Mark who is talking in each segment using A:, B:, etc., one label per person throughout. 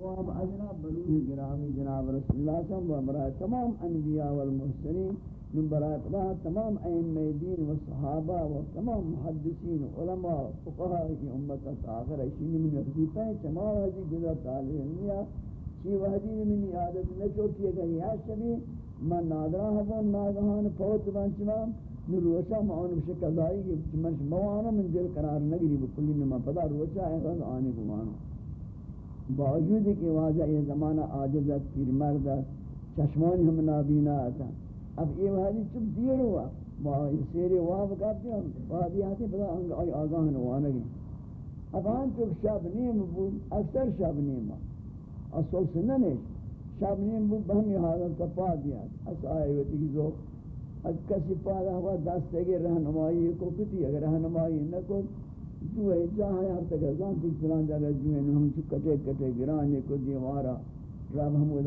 A: جواب اجنا بلوغ گرامی جناب رسول اللہ صلی اللہ علیہ وسلم تمام انبیاء والمحسنین من برای خدا تمام ائمہ دین و صحابہ و تمام محدثین علماء فقہاء کی امت آخر ایشین من وظیفہ ہیں، چما وحدی گزا طالب علمیہ چی وحدی من عادت نہ چھوٹی ہے یا شبی، من نادرہ ہوں ناگہان فوت بانچمان نو روچا ما اون مش قضائی کہ من موانا من دل قرار نگری، بکلی نما پدا روچا ہے آنے کو مانو باوجود کہ واجہ یہ زمانہ عاجزت پیر مردت چشمانی ہم نابینا آتا اب یہ وحدی چپ دیر ہوا۔ با سیر واب کرتے ہیں، وحدی آتے پدا آئی آگاہ نوانا گئی اب آن چک شب نیم بود اکثر شب نیم اصول سننے شب نیم بود بہمی حالت کا پا دیا۔ اس آئے ویتی کی ذوق۔ از کسی پادا ہوا دستے دستگی رہنمائی کو کتی، اگر رہنمائی نہ کو جو ہے جہاں ہر تک ازان تک فلان جگہ جو ہے، ہم چو کٹے کٹے گرانے کو دیوارا، رب ہم وہ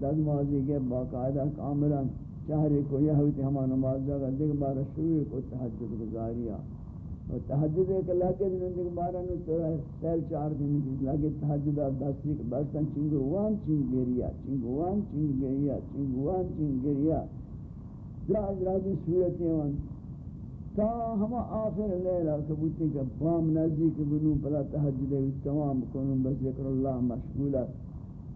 A: دس مازی کے باقاعدہ کاملا چہرے کو یہ ہوئی تھی ہما نماز جگہ دیکھ بارا شروع کو تحجد گزاریا اور تحجد ایک اللہ کے دن دیکھ بارا نو تو سیل چار دن کی لگے، تحجد دس دیکھ بستن چنگوان چنگ گریا چنگوان چنگ گریا چنگوان چنگ گریا راز رازی صورتیں وان تا ہما آخر لیلہ کبوتی کا بام نزدیک بنو پلا تحجد تمام کنون بس ذکر اللہ مشغولا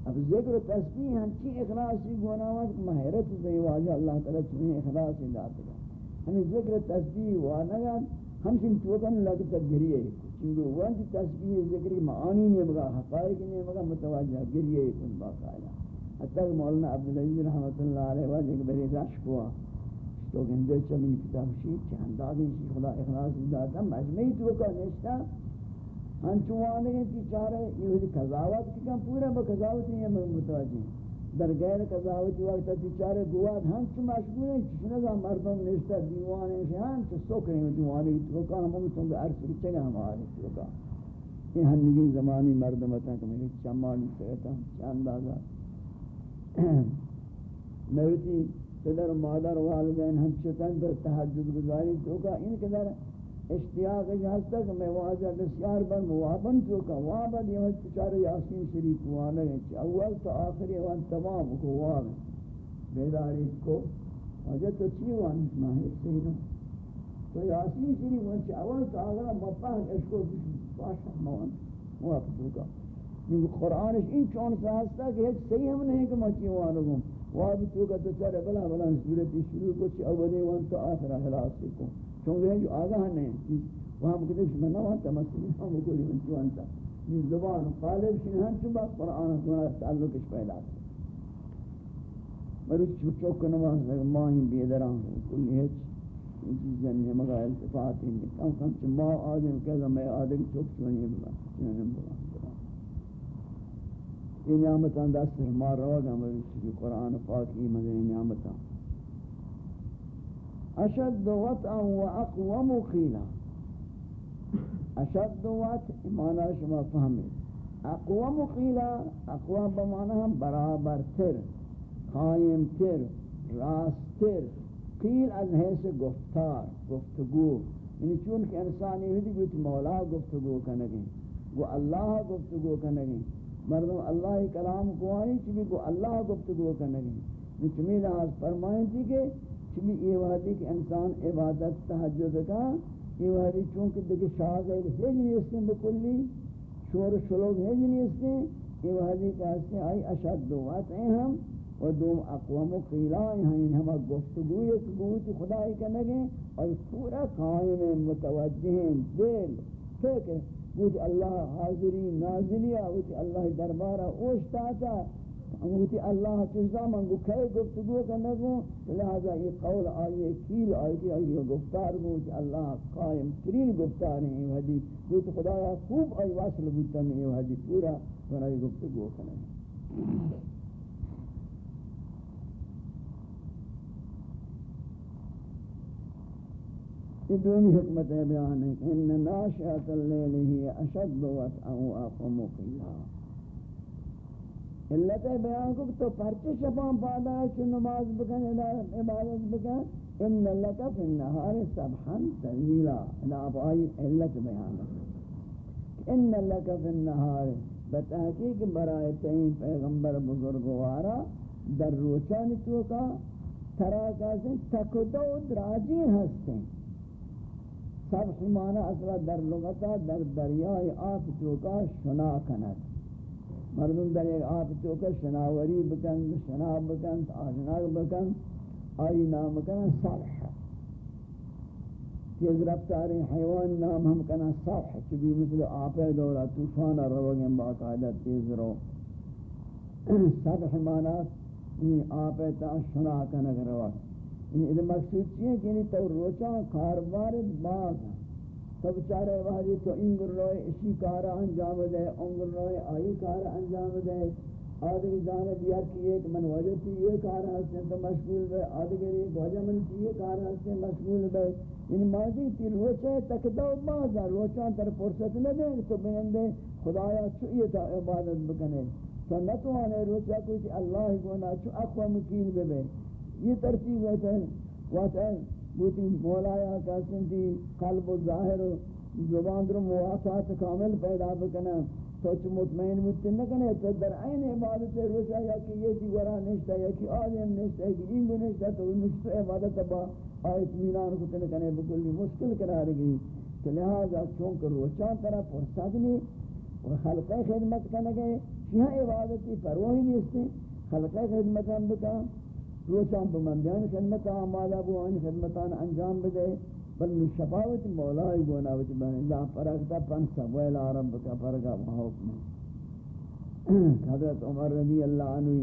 A: اب ذکر تسبیح ہم چی اخلاصی گوناوات محیرت سے واجہ اللہ تعالیٰ چنین اخلاصی داتا گا. ہمیں ذکر تسبیح وانگا ہم سن توکن لگتا گریے چنگو وانت تسبیح ذکری معانی نہیں مگا حقائق نہیں مگا متوجہ گریے کن باقایا حتی مولانا عبدالعزیز رحمت اللہ علیہ وآلہ ایک بری رشک ہوا. تو گندے چلیں کتاب شیئے چند دادی شیئے خدا اخلاص داتا مجمعی تو کا نشتا. ہم چوانے ہیں تی چارے یہ قضاوت کی کم پورا با قضاوت نہیں ہے متوجہ در غیر قضاوت وقت تی چارے گواد ہم چو مشغول ہیں چو نگا مردم نشتا دیوانے ہیں ہم چو سکریں ہیں تو کا ہم ہم چونگے عرص رچے ہمارے تو کا یہ ہنگین زمانی مردم ہوتا کہ میں چمانی سکتا چند آزاد میں پدر و مادر و والدین ہم چتن پر تحجد گزاری تو کا ان کے در اشتیاق جہاز تک میں واجہ بسیار بر موابن تو کا وابد یہ چچار یاسین شریف وانا ہے اول تو آخری وان تمام کو واب بیداری کو واجہ تو چی وان اسمہ ہے سینو تو یاسین شریف وان چی اول تو آخر مپاہ اشکو باشا موان مواب تو کا۔ قرآنش این چون سا ہستا کہ ایک صحیح ہم نہیں کہ مچی وانگوں واب تو کا تو چارے بلا بلا صورت شروع کو چھ اولی وان تو آخر حلاس کو چونکہ ہیں جو آگاہ نہیں وہاں مکتے کہ میں نوان تمثلی ہم ہاں کولی من چوان تا یہ زبان قالب شنہن ہاں، چوبا قرآن سنا تعلق اس پیدا مروچ چوک نواز ماہی بیدران کلی ہیچ ان چیزیں یعنی نہیں مگا التفاتی نہیں۔ کم کم چھ ماہ آدم کہا میں آدم چوک چونی بلا چونی بلا۔ یہ نعمتان دست مار روگا مجھے قرآن پاک پاکی مدنی نعمتان اشد وطعا و اقوم قیلا۔ اشد وطع معنی شما فهمید۔ اقوم قیلا، اقوم بمعنی ہم برابر تر قائم تر راست تر قیل از حیث گفتار، گفتگو۔ یعنی چونکہ انسانی ہوئی دیکھ مولا گفتگو کنگیں وہ اللہ گفتگو کنگیں مردم اللہ کلام کو آئی چلی کو اللہ گفتگو کرنے گئی چمی لحاظ فرمائیں تھی کہ چمی یہ وحدی کہ انسان عبادت تحجد کا یہ وحدی چونکہ دیکھ شاگرد ہج نہیں اس نے بکلی، شور شلوگ ہج نہیں اس نے یہ وحدی کا اس نے آئی اشد دو ہیں ہم و دوم اقوام و قیلائیں ہیں ہم یعنی گفتگو ایک گوت خدای کا نگیں اور پورا قائم متوجہ دل، فکر وہ اللہ حاضری نازلی وہ اللہ دربارہ اوشتا تھا وہ اللہ چیزا من کو کہے گفتگو کا نگو لہذا یہ قول آئیے، کیل آئیے آئیے گفتار گو کو اللہ قائم ترین گفتار ہیں، یہ حدیث۔ وہ تو خدایا خوب آئی واصل بودتا میں، یہ حدیث پورا بنائی گفتگو کا نگو یہ دومی حکمت ہے بیان ہے کہ ان ناشئت اللیل ہی اشد وطعا و اقوم قیلا علت بیان کو تو پرچے شفان پادا ہے چون نماز بکن، عبادت بکن۔ ان لکا فی النهار سبحا طویلا انا اب آئی علت بیان۔ ہے ان لکا فی النهار بتحقیق برائے تین پیغمبر بزرگوارا در روچان تو کا تراکا سے تکدو دراجی ہستے سب معنی اصلا در لغتا، در دریائے آپ تو شنا کند. مردم در ایک آپ تو شناوری بکن شنا بکن آشناک بکن آئی نام کن صالح تیز رفتار حیوان نام ہم کنا صالح چبی مثل آپ دورا، طوفان روگیں باقاعدہ تیز رو. صالح مانا آپ تا شنا کنگ روا یہ مقصود چیئے کہ یعنی تو روچا کاربار باز سب چارے واجی تو انگر روئے اسی کارا انجام دے انگر روئے آئی کارا انجام دے۔ آدھگی جانب یا کہ ایک من وجہ تھی، یہ کار ہستے تو مشغول بے۔ آدھگی ایک وجہ من تھی، یہ کار ہستے مشغول بے۔ یعنی ماضی تی روچے تک دو بازا روچان تر فرصت نہ دیں تو بیندے خدایا چوئیے تا عبادت بکنے۔ تو نہ نتوانے روچا کوئی اللہ گونا چو اقوى مکین بے بے۔ یہ ترتیب ہے تو وقت ہے بوتی مولایا کہتے تھی قلب و ظاہر و زبان در موافات کامل پیدا بکنا تو چو مطمئن مطمئن نکنے تو در عین عبادت روچا یا کہ یہ دیورا نشتا یا کہ آدم نشتا یا کہ اینگو نشتا تو نشتا عبادت با آیت مینان کو تنکنے بکلی مشکل قرار گئی۔ تو لہذا چونکہ روچا طرح فرصت نہیں اور خلقہ خدمت کنگے یہاں عبادتی پروہی نہیں اس نے خلقہ خدمت ہم بکا روچان بمندیان خدمت آمالا بو، آن خدمتان انجام بدے بل شفاوت مولائی گوناوت بہن اللہ پرکتا پنسا ویلا ربکا پرگا محوکم حضرت عمر رضی اللہ عنہ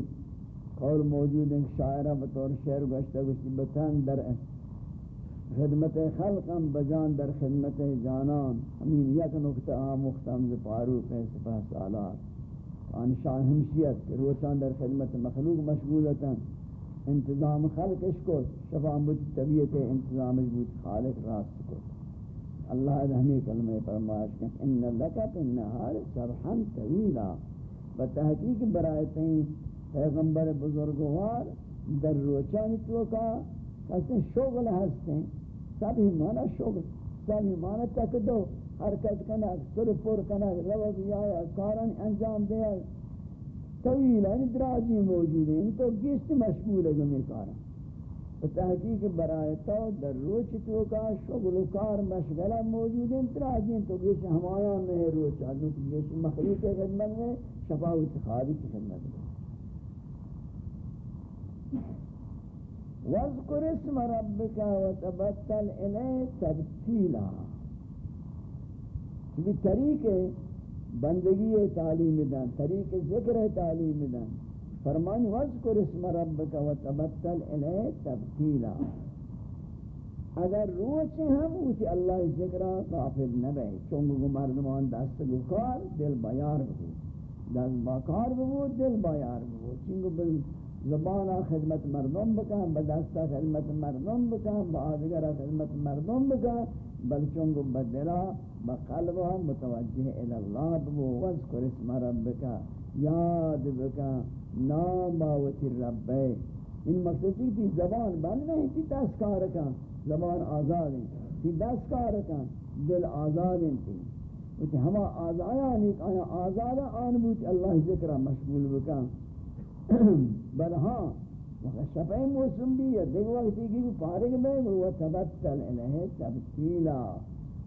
A: قول موجود ہیں شاعرہ بطور شعر گوشتا گوشتی بتان در خدمت خلقم بجان در خدمت جانان. ہمین یک نکتہ آم مختم پارو پہ سپہ سالات آن شان ہمشیت روچان در خدمت مخلوق مشغولتا انتظام خلق اشکل شفا بود طبیعت انتظام بود. خالق راست کو اللہ ہمیں کلمہ فرمائش کہ ان لکا پی النہار سبحان طویلا. بتحقیق برایتیں پیغمبر بزرگوار در روچان تو کا کسی شغل ہستے سبھی مانا شغل. سبھی مانا تک دو. حرکت کنک، سر پر کنک، روز یا کارن انجام دیا. طویل یعنی درازی موجود ہیں تو گشت مشغول ہے گمی کارا تحقیق برائے تو در روچ تو کا شغل و کار مشغلہ موجود ہیں درازی ہیں تو گشت ہمایا میں روچ. آدھو تو گشت مخلوق خدمت میں شفاوت خالی کی خدمت میں وَذْكُرِ اسْمَ رَبِّكَ وَتَبَتَّلْ إِلَيْهِ تَبْتِيلًا یہ طریق بندگی تعلیم دن طریق ذکر تعلیم دن فرمان وَذْكُرِ اسْمَ رَبِّكَ وَتَبَتَّلْ إِلَيْهِ تَبْتِيلًا اگر روچ ہم، اسی اللہ ذکرہ غافل نہ بے چونگو مردمان دست گکار دل بیار بہو۔ دست باکار بہو، دل بیار بہو۔ چونگو بل زبان خدمت مردم بکن بدست خدمت مردم بکن با آدگر خدمت مردم بکن۔ بل چونگو بدلا بقلبا متوجہ الاللہ بو وذکر اسم ربکا یاد بکن نام باوتی ان مقصد تھی زبان بند نہیں تھی دستکار کن. زبان آزاد ہیں تھی دستکار کن. دل آزاد ہیں تھی ہما آزایا نہیں آیا آزادا آن بوچ اللہ ذکرہ مشغول بکن. بل ہاں شفائی موسم بھی ہے دیکھ وقتی کی بھی پارک میں وہ تبتل الیہ تبتیلا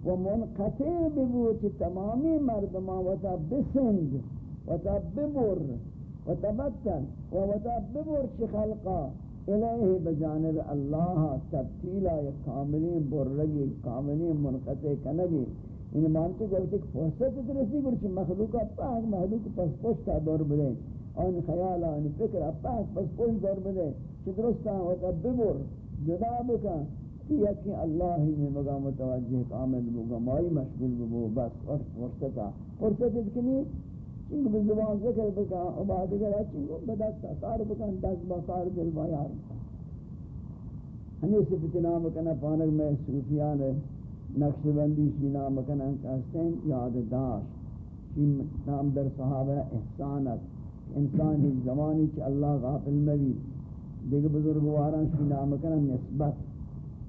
A: و منقطع ببوچ تمامی مردمان و تا بسند و تا ببر و تبتل و تا ببر چی خلقا الیہ بجانب اللہ تبتیلا یا کاملین برگی کاملین منقطع کنگی ان مانتے کہ ایک فرصت درسی برچ مخلوقہ پاک مخلوق پس پشتا دور بدیں آن خیال آن فکر اپاس بس کوئی دور بدے چھ درستا ہوتا ببر، جدا بکن کہ یکی اللہ ہی میں مگا متوجہ، کامل بگا، مائی مشغول بگو بس وقت فرصتا. فرصت اتکنی چنگ بزبان ذکر بکن عباد اگر چنگو بدست اثار بکن، دست بخار دل بایار ہمیں صفت نام کنا پانک میں صوفیان نقش بندی شی نام کنا کہتے ہیں یاد داشت. شی نام در صحابہ احسانت. انسان ہی زمانی چ اللہ غافل نبی. دیگر بزرگواران شی نام کرن نسبت.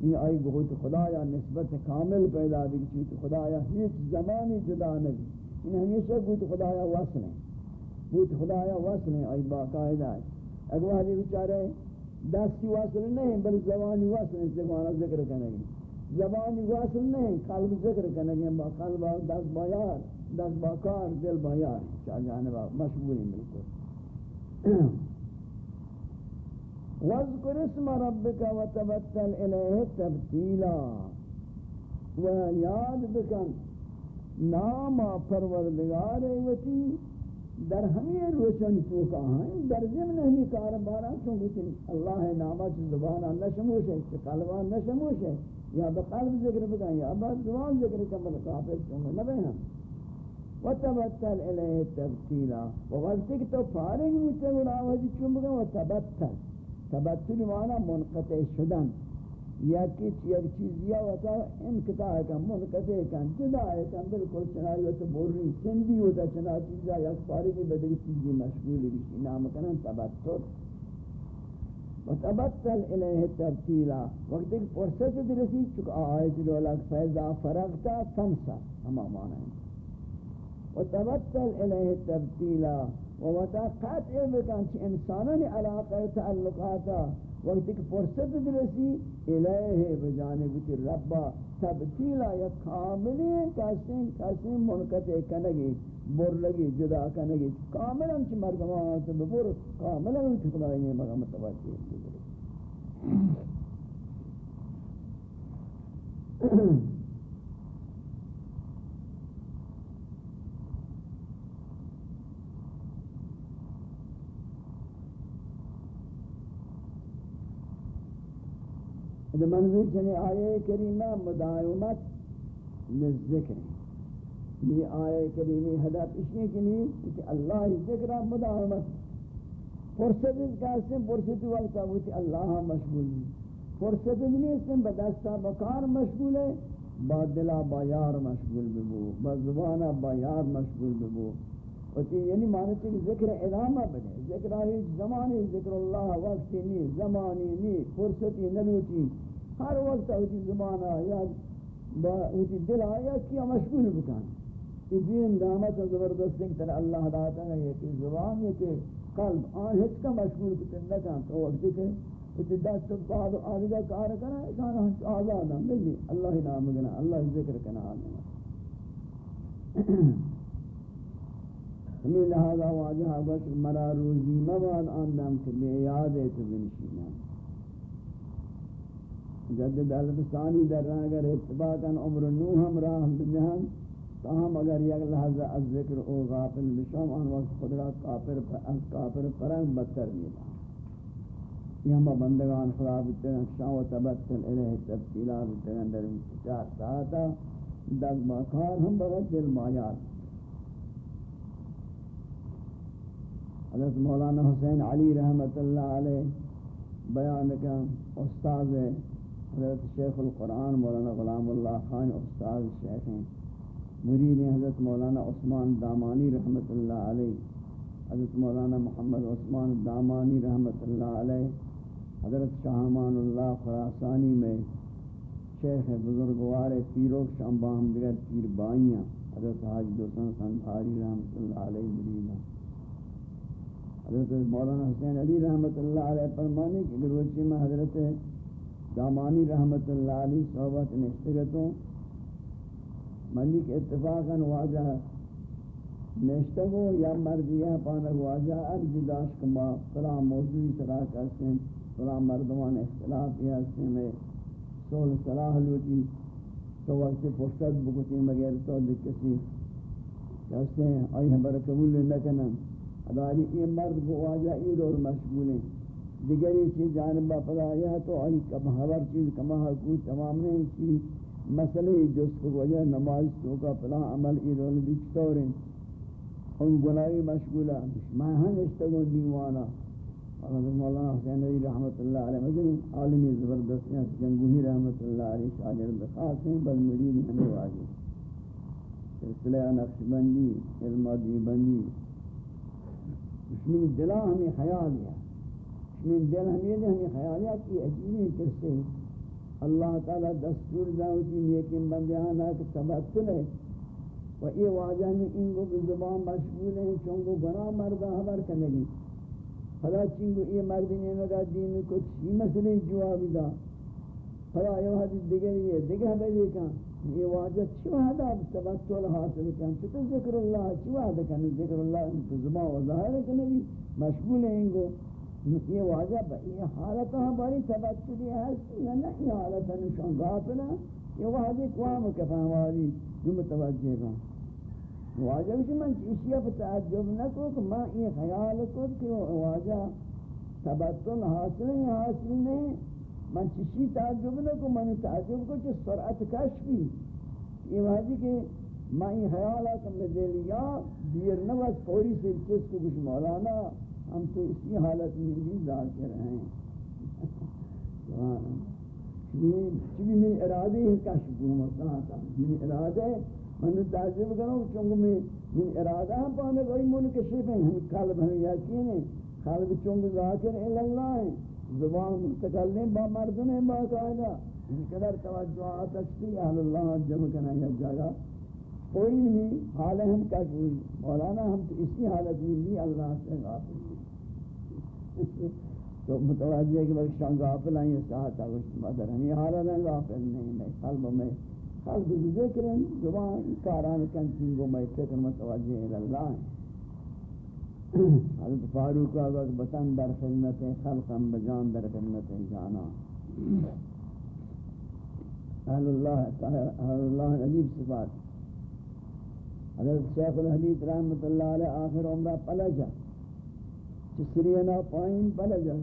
A: یہ آئی خدا یا نسبت کامل پیدا بھی چیت خدا یا ہیچ زمانی جدا نبی. ان ہمیشہ گوت خدایا وصل ہیں. گوت خدایا وصل ہیں ای باقاعدہ ہے اگر وہ بیچارے دستی وصل نہیں بل زبانی وصل ہیں زبانہ ذکر کرنے گی زبانی وصل نہیں، قلب ذکر کرنے گی با قلب دست بایار دست با کار، دل بایار چاہ جانبا، مشغول ہیں بالکل. وَذْكُرِ اسْمَ رَبِّكَ وَتَبَتَّلْ إِلَيْهِ تَبْتِيلًا و یاد بکن، نام پروردگار وتی در ہمیں روشن تو کہاں در ضمن ہمیں کار بارا چون بچن اللہ نامہ چ زبان نشموش ہے چ قلبہ نشموش ہے. یا بقلب ذکر بکن، یا بزبان ذکر کمل کافر چون نبے ہم وتبتل الیہ تبتیلا. وقت تو فارغ ہوتے گنا وجہ چون بکن وتبتل تبتل. معنی منقطع شدن. یا کچھ یک چیز یا وتا انقطاع کا منقطع کن. جدا ہے کن، بالکل چنائی وتا بوری چندی ہوتا چنا چیزا یا ساری کی بدلی چیزی مشغول بھی نام کنن تبتل. وتبتل تبتل الیہ تبتیلا وقت ایک فرصت درسی چکا آیت دولت فیضا فرغتا فمسا ہما معنی ہے وتبتل تبتل الیہ تبتیلا و قطع بکن چھ انسانانی علاقہ تعلقاتا وقت کہ فرصت درسی الہی بجانب تی ربا تبتیلا یا کاملی کسیم کسیم منقطع کنگی بر لگی جدا کنگی، کاملا چی مردمان آتا ببر کاملا انتی خدایی نہیں مگا متوجہ اذا منظور چنے آئے کریمہ مدائمت للذکر یہ آئے کریمی حدث اس لیے کہ نہیں کہ اللہ ذکر مدائمت۔ فرصت اس کا اسم فرصت وقت ہوتی اللہ مشغول ہے۔ فرصت نہیں اسم بدستا بکار مشغول ہے با دلا با یار مشغول ببو با زبانا با یار مشغول ببو وتی یعنی معنی کہ ذکر علامہ بنے۔ ذکر ہے زمانی، ذکر اللہ، وقت نہیں، زمانی نہیں فرصتی نلوٹی۔ ہر وقت ہوتی زمانہ یا ہوتی دل آیا کیا مشغول بکن. یہ دین دامت زبردست ہے کہ اللہ داتا ہے یہ کہ زبان یہ کہ قلب. آن ہچ کا مشغول کتن نہ کہاں تو وقت کہ ہوتی دست بعد آدھگا کار کرنا ہے کہاں ہم آزاد ہیں ملی اللہ نام گنا اللہ ذکر کنا آدھنا ہمیں لہذا واجہ بس مرا روزی مواد آندم کہ بے یاد ہے تو بنشینا جدد البستانی در رہا اگر اتباقا عمر نو ہم راہ بجہن تاہم اگر یک لحظہ از ذکر او غافل بشام آن وقت خدرہ کافر از کافر پرنگ بدتر میلا یہ ہم بندگان خدا بتگن شاہ و تبتل علیہ تبتیلا بتگن در انتجار ساتا دگ باکار ہم بغت دل مایات حضرت مولانا حسین علی رحمت اللہ علیہ بیان کا استاذ ہے حضرت شیخ القرآن مولانا غلام اللہ خان استاذ شیخ ہیں۔ مرید حضرت مولانا عثمان دامانی رحمت اللہ علیہ، حضرت مولانا محمد عثمان دامانی رحمت اللہ علیہ، حضرت شاہمان اللہ خراسانی میں شیخ بزرگوار پیرو شام باہم دیگر پیر بائیاں، حضرت حاج دوسن خان رحمت اللہ علیہ مریدہ حضرت مولانا حسین علی رحمت اللہ علیہ فرمانے کہ گروچی میں حضرت دامانی رحمت اللہ علیہ صحبت نشتگتوں، ملک اتفاقا واجہ نشتگو یا مردیہ پانک واجہ ارض داشت کما فلاں موضوعی صلاح کرتے ہیں فلاں مردمان اختلاف یا سے میں سول صلاح لوٹی، تو وقت فرصت بکتی مگر تو کسی کہتے ہیں، آئی ہمارا قبول نہ کرنا اداری یہ مرد کو واجہ یہ دور مشغول ہیں دیگری چیز جانبہ پدا آیا تو آئی کم حبر چیز کما حقوق تمام نے کی مسئلے جس کو وجہ نماز تو کا پلا عمل یہ دور ان گناہی مشغولہ میں ہن اشتگو دیوانا حضرت مولانا حسین علی رحمت اللہ علیہ مدنی عالمی زبردست ہیں. جنگوہی رحمت اللہ علیہ شاجر بخاص ہیں، بل مرید ہمیں واجہ سلسلہ نقش بندی علمہ علم بندی. من دلا ہمیں خیال ہے. من دل ہمیں ہمیں خیال ہے کہ عجیبی کسے اللہ تعالی دستور داوتی نیکن بندیانا کہ تبتل ہے۔ و یہ واجہ میں انگو کی زبان مشغول ہیں چونگو گناہ مردہ حبر کرنگی خدا چنگو یہ مردی نے مگا دین کچھ یہ مسئلے جوابی دا۔ خدا یہ حدیث دیگر یہ دیگر بجے کہاں یہ واجہ چی وحدہ تبتل حاصل کن؟ چھتا ذکر اللہ چی وحدہ کن؟ ذکر اللہ انتو زبان و ظاہر کنگی۔ مشغول ہیں انگو یہ واجہ با یہ حالتہ باری تبتلی ہے یا نا یہ حالتہ نشان غافلہ یہ واجہ قوام کفان واجی جو متوجہ گا واجب کہ من اشیاء پر تعجب نہ کو کہ میں یہ خیال کو کہ واجہ تبتل حاصل ہے حاصل نہیں من چیشی تعجب نہ کو من تعجب کو کہ سرعت کشفی. یہ واجب کہ میں یہ خیال ہے کہ میں دل یا دیر نہ بس فوری سے چیز کو کچھ مولانا ہم تو اسی حالت میں بھی ذاکر ہیں۔ چبی من ارادے ہی کشف ہوں مثلا من ارادے من تعجب کروں چونکہ میں من ارادہ ہم پانے کوئی منکشف ہیں۔ ہم قلب ہم یقین ہیں۔ قلب چونکہ ذاکر اللہ ہے۔ زبان متکلم، با مردم ہے با قاعدہ۔ ان قدر توجہات اچھی اہل اللہ جمع کرنا یہ جگہ۔ کوئی نہیں حال ہم کا کوئی مولانا، ہم تو اسی حالت میں بھی اللہ سے غافل تو متوجہ کہ بلکہ شان غافل ہیں ساتھ آگوشت مدر ہم یہ حالت غافل نہیں میں قلب میں خلق ذکر زبان کاران کن چنگو میں فکر متوجہ اللہ ہیں۔ حضرت فاروق کا وقت بطن در خدمت خلقا بجان در خدمت جانا۔ اہل اللہ اہل اللہ عجیب صفات۔ حضرت شیخ الحدیث رحمت اللہ علیہ آخر عمرہ پلجہ پلجا چسرینا پائن پلجا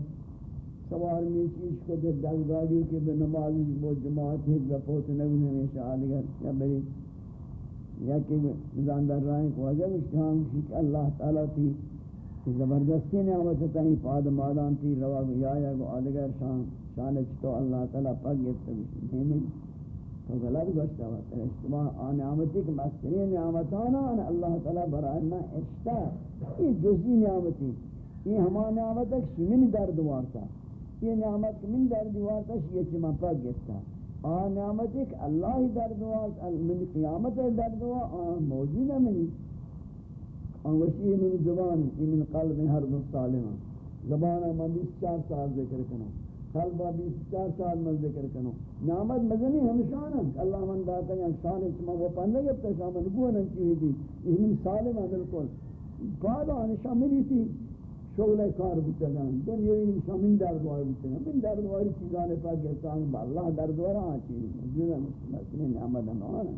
A: سوار میں چیز کو دے دل گاڑیوں کے بے نماز وہ جماعت ہے جو پوت نبی ہمیشہ آدگر یا بری یا کہ نظاندر رائیں کو عجب اشتہام کی کہ اللہ تعالیٰ تھی۔ کہ زبردستی نے آمد ہی پاد مادان تھی۔ روا یا یا کو آدگر شان شان چتو اللہ تعالیٰ پاک گفت نہیں نہیں۔ تو غلط گوشتا ہوتا ہے۔ اجتماع آن نعمتی کہ مسترین نعمتانا اللہ تعالیٰ برائے میں اشتا یہ جزی نعمتی یہ ہمان نعمت ہے کہ من درد وارتا. یہ نعمت من در دیوار تش یہ چما پاک گفتا آ نعمت ایک اللہ در دیوار من قیامت در دیوار آ موجود ہے منی. آن وشی من زبان یہ من قلب ہر دو سالما زبان من بیس چار سال ذکر کنو قلب بیس چار سال من ذکر کنو نعمت مزنی ہمشان ہمشانا اللہ من داتا ہے شان چما وہ پندہ گفتا شامن گونا چیوی دی یہ من سالما بالکل. بعد آن شاملی تھی شغل کار بودن دنیای شامین در دوار بودن من در دوار چیزان پاکستان با اللہ در دوار آتی موجود مثل نعمت آن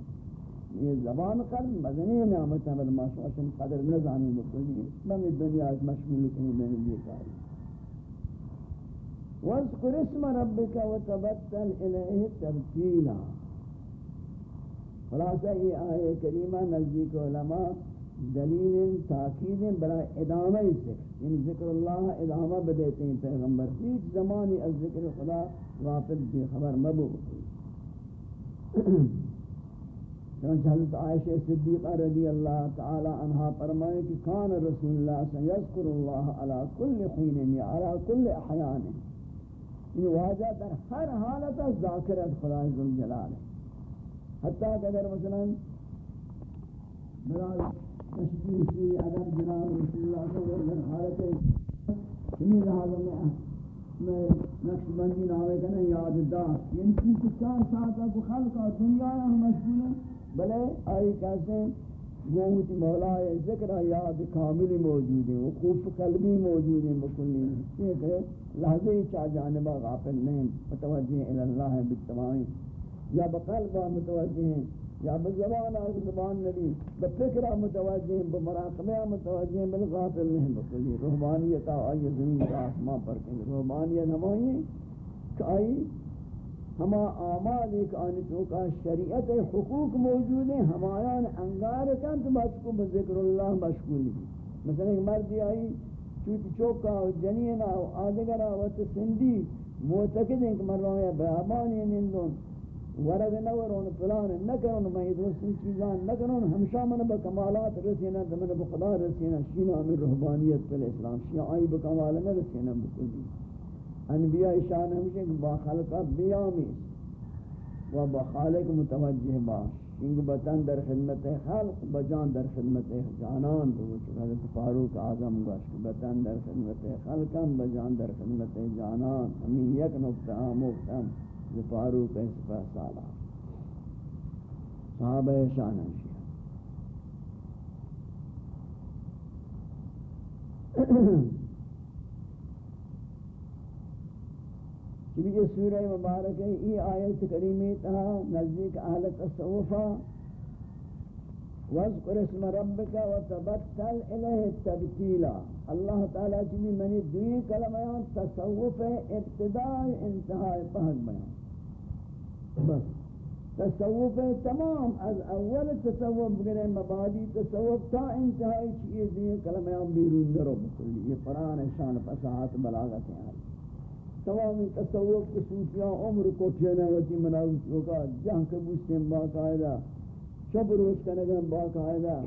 A: یہ زبان قلب مدنی نعمت ہے ما شاء قدر نزانی مکنی من دنیا مشغول کنی میں یہ کار واذكر اسم ربك وتبتل الیه تبتیلا خلاصہ یہ آیہ کریمہ نزدیک علماء دلیل تاکید برای ادامہ ذکر یعنی ذکر اللہ ادامہ بدیتے ہیں پیغمبر، ہیچ زمانی از ذکر خدا غافل بھی خبر مبو چنانچہ حضرت عائشہ صدیقہ رضی اللہ تعالی عنہ فرمائے کہ کان رسول اللہ صلی یذکر اللہ علی کل حین یا علی کل احیان۔ یہ واجہ در ہر حالت ذاکرت خدا ذوالجلال۔ ہے حتیٰ کہ اگر مثلا برای تشبیح کی ادب جناب رسول اللہ صلی اللہ علیہ وسلم حالت ہمی لحاظ میں میں نقش بندی ناوے کنا یاد داشت۔ یعنی چیز چار ساعت کو خلق اور دنیا ہم مشغول ہیں، بلے آئی کہتے ہیں گوہت مولا ذکر یاد کامل موجود ہے وقوف قلبی موجود ہے بکلی یہ کہ لحظے چاہ جانبہ غافل نہیں، متوجہ الاللہ بالتمام یا بقلبہ متوجہ ہیں۔ یا بزبان آج زبان نبی بفکرہ متوجہ ہیں بمراقبہ متوجہ ہیں بالغافل نہیں بکلی روحانیت آئی زمین کا آسمان پر کہیں۔ روحانیت ہمائی کہ آئی، ہما آمال ایک آنی تو کا شریعت حقوق موجود ہیں، ہمایان انگار کن تو بات کو بذکر اللہ مشغول بھی مثلا ایک مردی آئی چوتی چوکا و جنینا و آدگرہ و تسندی معتقد ہیں کہ مروں یا بیابانی نندون۔ ورد نورون فلان نکرون میں دوسری چیزان نکرون ہمشہ من بکمالات رسینا دمن من بخدا رسینا شینا من رہبانیت پر اسلام شینا آئی بکمال نہ رسینا بکلی انبیاء شان ہمشہ با خلقہ بیامی و با خالق متوجہ باش چنگ بطن در خدمت خلق بجان در خدمت جانان تو حضرت فاروق اعظم گوش بطن در خدمت خلقم بجان در خدمت جانان. ہمیں یک نقطہ آموختم فاروق سپہ سالہ صحابہ شان چونکہ یہ سورہ مبارک ہے، یہ آیت کریمی تہا نزدیک اہل تصوفہ وَذْكُرِ اسْمَ رَبِّكَ وَتَبَتَّلْ إِلَيْهِ تَبْتِيلًا اللہ تعالیٰ چلی منی دوئی کلمیان تصوف، ابتداء، انتہاء پہنچ بیان۔ بس. تصوف تمام از اول تصوف بگرے مبادی تصوف تا انتہائی چیئے دوئی کلمیان بیرون درو بکلی. یہ قرآن شان فساحت بلاغت ہیں تمام تصوف کے صوفیاں عمر کو ٹھینا ہوتی جی مناوس ہوگا جہاں کے بوستیں باقاعدہ شب روز کنگم باقاعدہ۔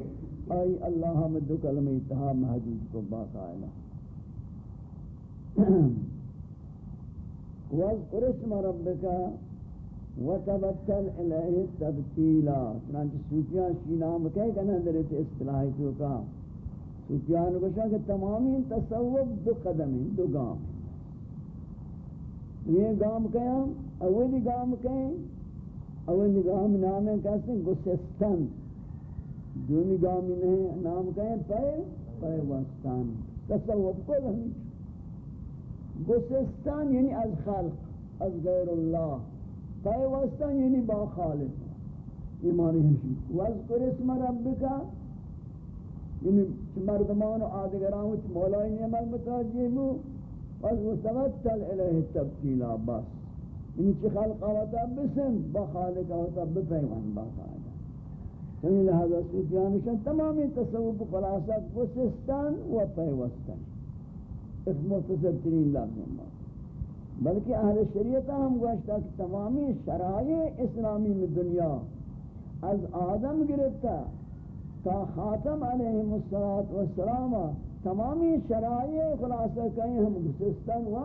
A: آئی اللہ ہم دو کلمہ اتحا محدود کو باقاعدہ۔ وَذْكُرِ اسْمَ رَبِّكَ وَتَبَتَّلْ إِلَيْهِ تَبْتِيلًا چنانچہ صوفیاں شی نام کہے کہ نہ در اصطلاحی تو کہا صوفیاں نے کہا کہ تمامی تصوف دو قدم ہیں، دو گام ہیں۔ یہ گام کیا؟ اولی گام کہیں اولی گام نام ہے کہتے ہیں گسستان دومی گام نہیں، نام کہیں پے پے وستان تصوف کو ہمیں گسستان یعنی از خلق، از غیر اللہ۔ پے وستان یعنی با خالق. معنی ہے وذکر اسم ربکا یعنی مردمان و آدگران مولائی نعمت متوجہ مو. وتبتل الیہ تبتیلا بس. یعنی چی خلق آواتا بسن با خالق آواتا بپیوان با خالق. سمی لہذا سوفیانشن تمامی تصوف خلاصت وسستان و پیوستان اس مختصر ترین لفظ ما. بلکہ اہل شریعت ہم گوشتا کہ تمامی شرائع اسلامی میں دنیا از آدم گرفتا تا خاتم علیہ السلام تمامی شرائع خلاصہ کہیں ہم گسستان و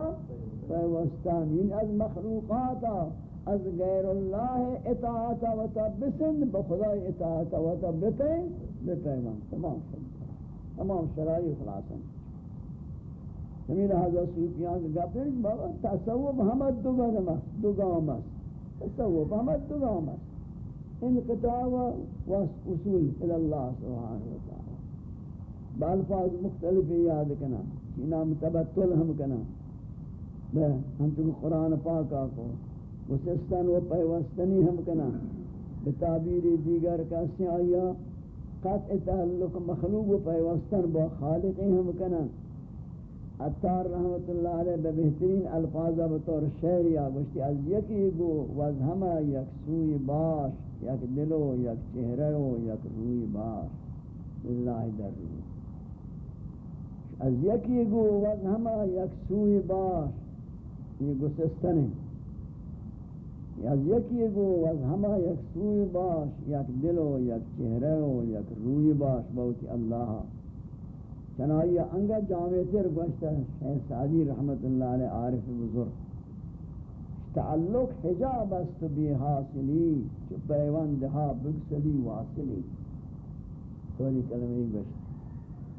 A: پیوستان یعنی از مخلوقاتا از غیر اللہ اطاعتا و تبسن بخدای اطاعتا و تبتے بپیمان تمام شرائع تمام شرائع خلاصہ۔ سمیل حضرت صوفیان کے گفر بابا، تصوف ہمت دو گام است دو گام است تصوف ہمت دو گام است انقطاع و اصول الاللہ سبحانہ وتعالی بالفاظ مختلف یاد کنا نام تبتل ہم کنا بے ہم تو قرآن پاک آکو. وسستان و پیوستنی ہم کنا بتعبیر دیگر کسی آیا قطع تعلق مخلوق و پیوستن با خالقی ہم کنا اتار رحمت اللہ علیہ بہترین الفاظ بطور شعری آگوشتی از یکی گو وز ہمہ یک سوی باش، یک دلو یک چہرو یک روی باش. اللہ در روی از یکی گو وقت همه یک سوی باش. یہ گسستن ہے از یکی گو از همه یک سوی باش، یک دل و یک چہرہ و یک روی باش. بہتی اللہ. چنائی انگا جامع تر گوشتا شیخ سعدی رحمت اللہ علیہ عارف بزرگ۔ تعلق حجاب است بی حاصلی، چو پیوندها بگسلی، واصلی۔ تولی کلمہ گوشتا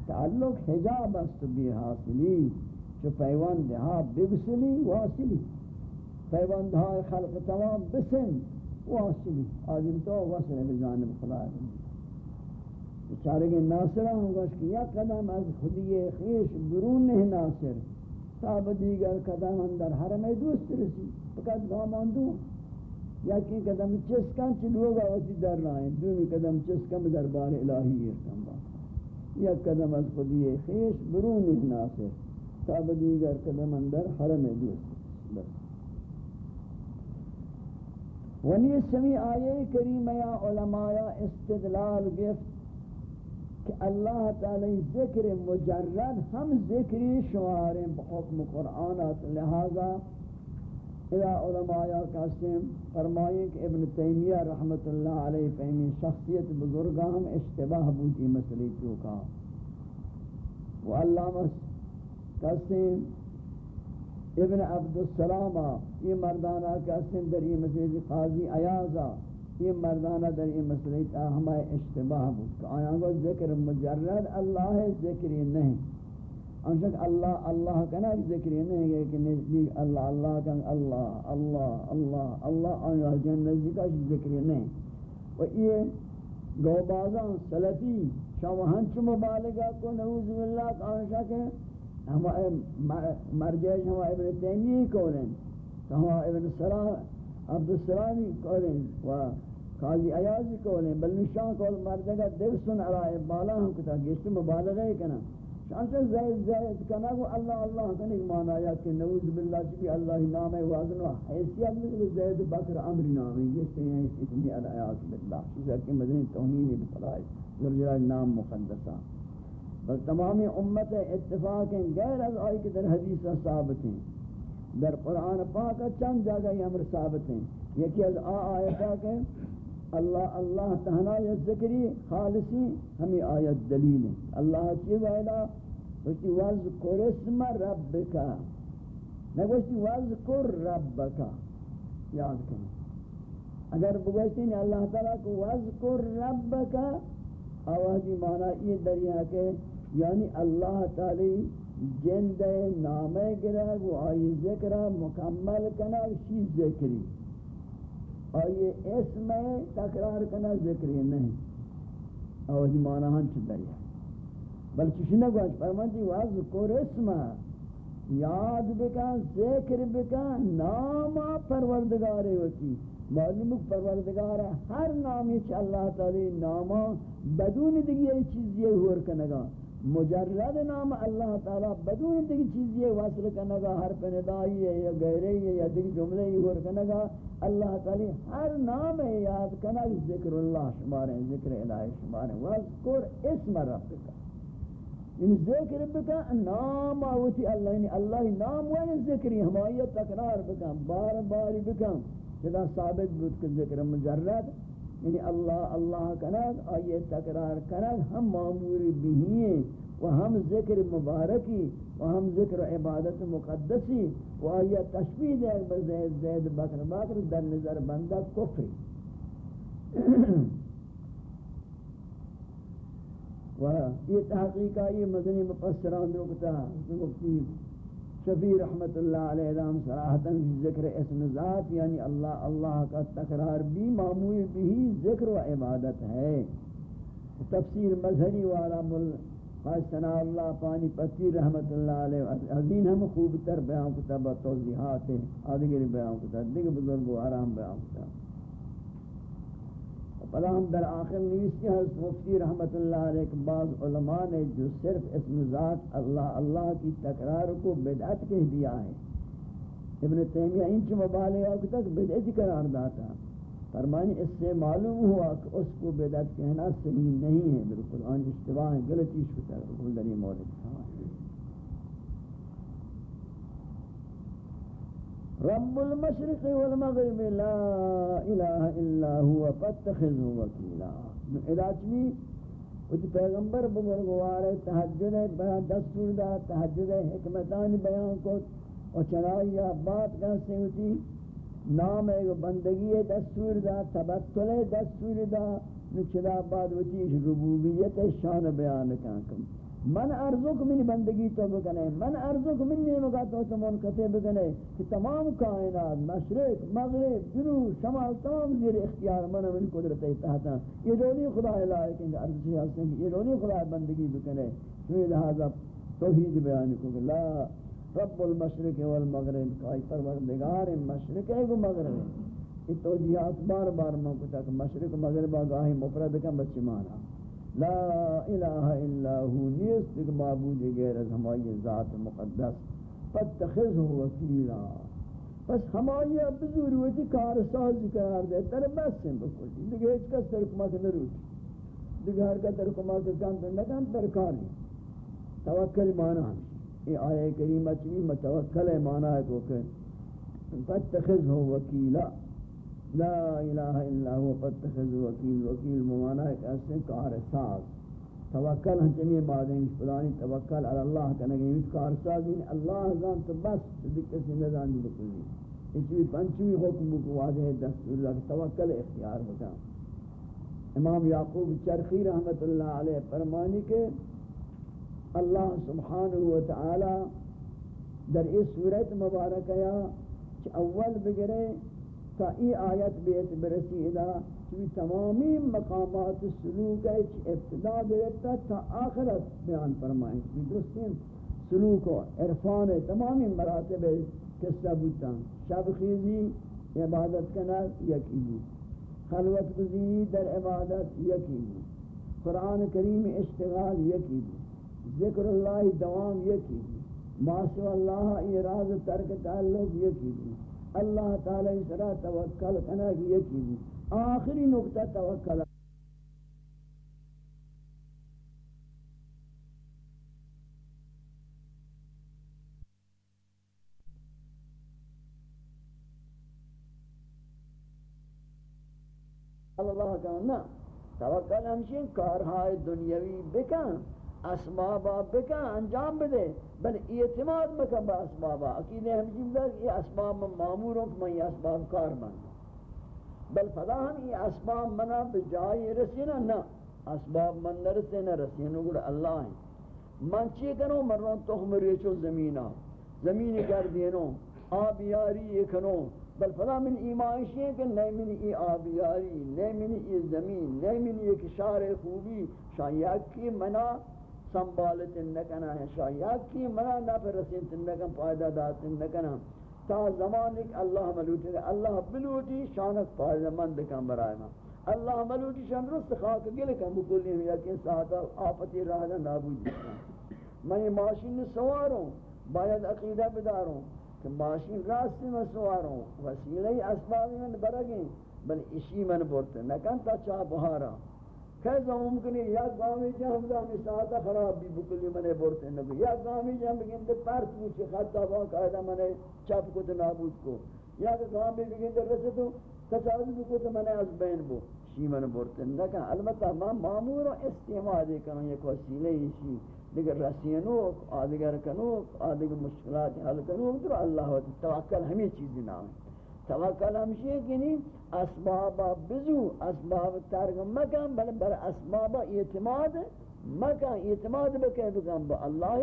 A: تعلق حجاب است بی حاصلی، چو پیوند ها ببسلی واصلی۔ پیوند های خلق تمام بسن، واصلی۔ آدم تو وصل بجانب خدا۔ بیچارے کے ناصرہ ہوں گا کہ یک قدم از خودی خیش برون نہیں ناصر۔ تاب دیگر قدم اندر حرم دوست رسی، فقط گامان دو یکی قدم چسکن چلوگا وسی در رائیں دومی قدم چسکن دربار الہی ارکن یک قدم از خودی خیش برون نہیں ناصر۔ تا دیگر قدم اندر حرم دوست بس ونی سمی آیے کریم یا علماء استدلال گفت کہ اللہ تعالی ذکر مجرد ہم ذکری شماریں بحکم قرآنات لہذا الہ علماء قاسم فرمائیں کہ ابن تیمیہ رحمت اللہ علیہ فہمی شخصیت بزرگاں ہم اشتباہ بوتی مسئلے چوکا و علامہ قاسم ابن عبد السلام یہ مردانہ قاسم در یہ مسئلے قاضی ایازہ یہ مردانہ در یہ مسئلہ تا ہمیں اشتباہ بود کہ آیا گو ذکر مجرد اللہ ہے ذکری نہیں۔ انشک اللہ اللہ کنا ذکری نہیں ہے کہ نزدیک اللہ اللہ کن اللہ اللہ اللہ اللہ آیا جن نزدیکا ذکری نہیں۔ و یہ گو بازان سلفی شاوہن چو مبالغہ کو نعوذ باللہ کہ آنشا کہ ہمیں مرجعش ہمیں ابن تیمیہ کولیں کہ ہمیں ابن سلام، عبدالسلامی کولیں و قاضی ایازی کولیں بل نشان کول مردگا دل سن علائے بالا ہم کتا گیشت مبالغہ ہی کنا۔ شانچہ زید زید کنا کو اللہ اللہ کنے مانا یا کہ نعوذ باللہ چکی اللہ نام وازن و حیثیت مثل زید بکر عمر نام گیشت ہیں اس اتنی علائیات باللہ۔ شیزہ کہ مدنی توہینی بخلائی ذرجلال نام مقدسہ۔ بل تمام امت اتفاق ہیں، غیر از آئی کے در حدیث ثابت ہیں۔ در قرآن پاک چند جگہ یہ امر ثابت ہیں۔ یکی از آ آیتا کہ اللہ اللہ تہنا یا ذکری خالصی ہمیں آیت دلیل ہیں اللہ چی وعلا وشتی وذکر اسم ربکا۔ نگوشتی وذکر ربکا۔ یاد کریں اگر بگوشتی نہیں اللہ تعالیٰ کو وذکر ربکا، آوازی معنی یہ دریا کہ یعنی اللہ تعالی جند نام گرہ وہ آئی ذکرہ مکمل کنا شی ذکری۔ اور آئی اسم تکرار کنا ذکری نہیں۔ آوازی معنی ہاں ہنچ دریا۔ بلکہ شنہ گوش فرمانتی وذکر اسم یاد بکا ذکر بکا نام پروردگارے ہوتی معلوم پروردگار ہر نامی چ اللہ تعالی نامہ بدون دیگه یہ چیز یہ ہور کنگا۔ مجرد نام اللہ تعالی بدون دیگه چیز یہ وصل کنگا ہر پندائی ہے، یا غیرے ہے، یا دیگه جملے یہ ہور کنگا، اللہ تعالی ہر نام یاد کنگ، ذکر اللہ شمارے ذکر الہی شمارے وذکر اسم ربک یعنی ذکر بکا نام آوتی اللہ یعنی اللہ نام وین ذکری ہمائی تکرار بکا بار باری بکا جدا ثابت بود کہ ذکر مجرد یعنی اللہ اللہ کنگ آئیے تکرار کنگ ہم معمور بھی و ہم ذکر مبارکی، و ہم ذکر عبادت مقدسی، و آئیے تشبیح دے بزید زید بکر بکر در نظر بندہ کفر۔ و یہ تحقیقہ یہ مدنی مفسران روکتا مفتی شفیع رحمت اللہ علیہ السلام صراحتاً ذکر اسم ذات یعنی اللہ اللہ کا تکرار بھی معمول بھی ذکر و عبادت ہے۔ تفسیر مظہری والا مل خاص ثناء اللہ پانی پتی رحمت اللہ علیہ حضین ہم خوب تر بیان کتابہ توضیحات ہیں آدھگر بیان کتاب دیگر بزرگو آرام بیان کتاب بلا ہم در آخر نویسی حضرت مفتی رحمت اللہ علیہ کے بعض علماء نے جو صرف اسم ذات اللہ اللہ کی تکرار کو بدعت کہہ دیا ہے۔ ابن تیمیہ انچ مبالغہ کو تک بدعت قرار داتا۔ فرمانی اس سے معلوم ہوا کہ اس کو بدعت کہنا صحیح نہیں ہے۔ بالکل آن اشتباہ غلطی شکتا ہے۔ در یہ مورد رب المشرق والمغرب لا الہ الا هو، فاتخذه وکیلا اداچمی وچ پیغمبر بزرگوار تہجد بیان دستور دا تہجد حکمتان بیان کو اور چنائی بات کہتے ہوتی جی، نام ایک بندگی دستور دا، تبتل دستور دا نچلا بعد وچی جی، ربوبیت شان بیان کہاں من ارزق من بندگی تو بکنے من ارزق من نیمگا تو تو منقطع بکنے کہ تمام کائنات، مشرق، مغرب، جنوب، شمال، تمام زیر اختیار من من قدرت تحتا یہ دونی خدا الہی کہ ارزشی حسن یہ دونی خدا بندگی بکنے تو لہذا توحید بیان کو لا رب المشرق والمغرب. کائی پروردگار مشرق ہے و مغرب. یہ توجیہات بار بار میں کہتا کہ مشرق مغرب آگاہی مفرد کا بچے مانا لا الہ الا ہو نیست ایک معبود غیر از ہمائی ذات مقدس. فتخذہ وکیلا. پس ہمائی بزوری ہوتی کارساز قرار دے تر بس ہیں بکل دیکھ ایچ کس ترکمہ کے نروچ دیکھ ہر کا ترکمہ کے کام تو نکان ترکاری توکل مانا. ہمشی یہ آیہ کریمہ چوی متوکل مانا ہے کو کہ فتخذہ وکیلا. لا الہ الا هو فتخذ وکیل وکیل ممانا ایک ایسے کار ساز. توکل ہم چمی بادیں فلانی توکل علی اللہ کنگی اس کار ساز یعنی اللہ زان تو بس صدق کسی نظام بکلی اس بھی پنچمی حکم کو واضح دستور لگ توکل اختیار ہوتا. امام یعقوب چرخی رحمت اللہ علیہ فرمانی کے اللہ سبحانہ و تعالی در اس صورت مبارک یا اول بگرے تا ای آیت بیت برسی ادا چوی تمامی مقامات سلوک ہے چی ابتدا بیتا تا آخرت بیان فرمائیں۔ چوی درستین سلوک و عرفان تمامی مراتب قصہ بودتا۔ شب خیزی عبادت کنر یکی بود۔ خلوت گزینی در عبادت یکی بود۔ قرآن کریم اشتغال یکی بود۔ ذکر اللہ دوام یکی بود۔ ماسو اللہ ایراز ترک تعلق یکی بود۔ اللہ تعالی سرا توکل کنر یکی بود آخری نقطہ توکل۔ اللہ کا نا، توکل ہمشین کارهای دنیاوی بکن۔ اسبابا بکن انجام بده. بل اعتماد بکن با اسبابا. عقیدہ ہمشین بکن یہ اسباب من معموروں کہ میں یہ اسباب کار بن بل فدا ہم یہ اسباب منا بجائی رسینا. نا اسباب من نرسے نہ رسینا گوڑا اللہ ہیں من چی کنو مرون تخم ریچو زمینہ زمین کر دینو آبیاری کنو. بل فلا من ایمانشی ہے کہ نئے من ای آبیاری نئے من ای زمین نئے من ای کشار خوبی. شاید کی منا سنبالت نکنا ہے شاید کی منا نفر رسیت نکن پائدہ دات نکنا تا زمان ایک اللہ ملوٹی ہے اللہ بلوٹی شانک پائدہ مند کن برائے ما۔ اللہ ملوٹی شان رست خاک گل کن بکلی میں یقین ساعتا آفتی راہ نابود میں ماشین سواروں باید عقیدہ بداروں کہ ماشین راستی میں سواروں وسیلہ اسبابی من برگیں بل اسی من بورتے نکن تا چاہ بہارا کیسا ممکنی یا گامی جہاں ہم دامی ساعتا خراب بھی بکلی منے بورتے نکو یا گامی جی جہاں بگن دے پرس موچی خطا با قائدہ منے چپ کو تو نابود کو۔ یا گامی بگن دے رسطو تصاوی بکو تو منے از بین بو۔ شی من بورتے نکن البتہ ما معمور و استعمال کرنے یک وسیلہ اسی دیگر رسینوک آدگر کنوک آدگر مشکلات حل کنوک در اللہ توکل ہمیں چیزی نام ہے توکل ہمشی ہے کہ نہیں اسبابا بزو، اسباب ترک مکن، بل بر اسبابا اعتماد مکن، اعتماد بکن بکن با اللہ